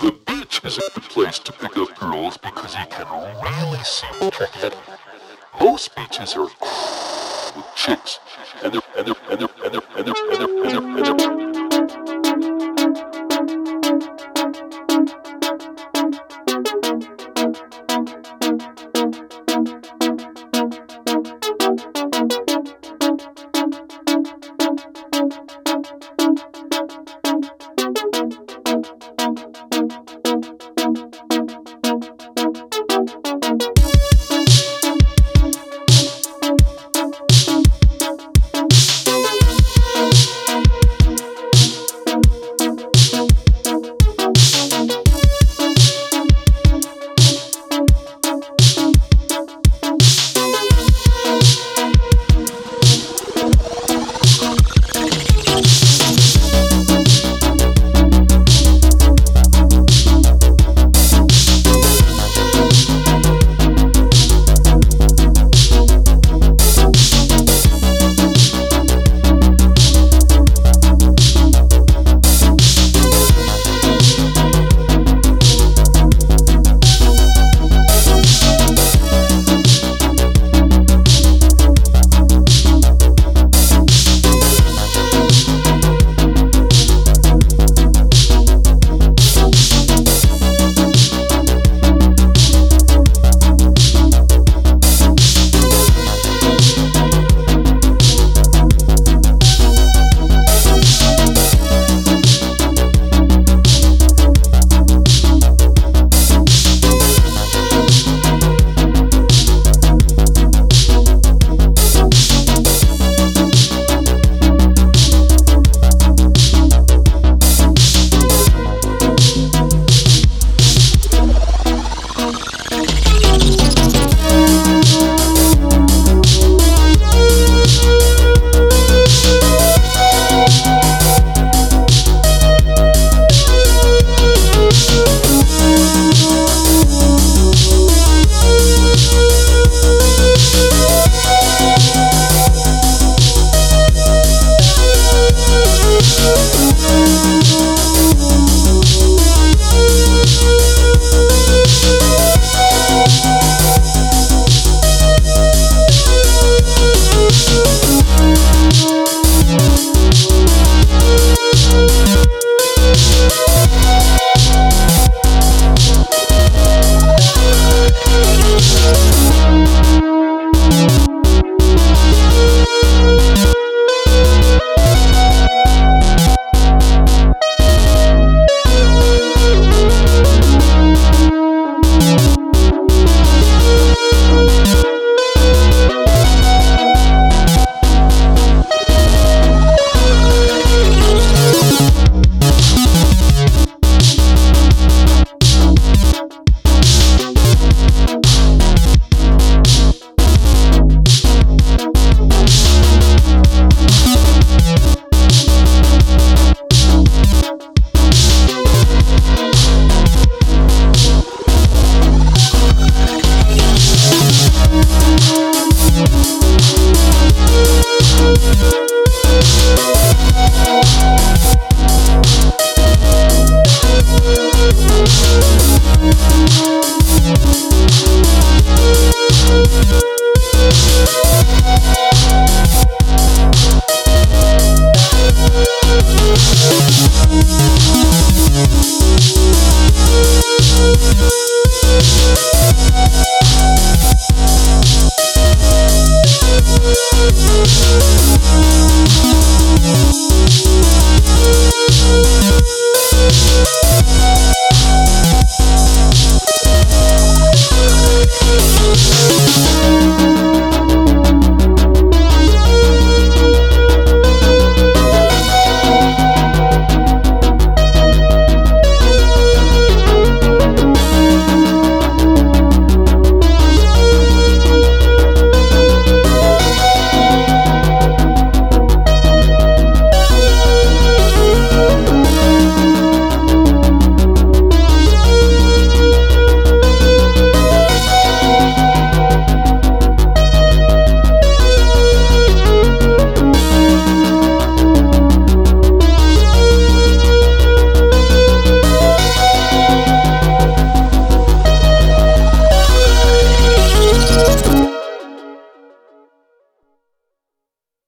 The beach is a good place to pick up girls because you can really see check it. Most beaches are with chicks, and they're and they're and they're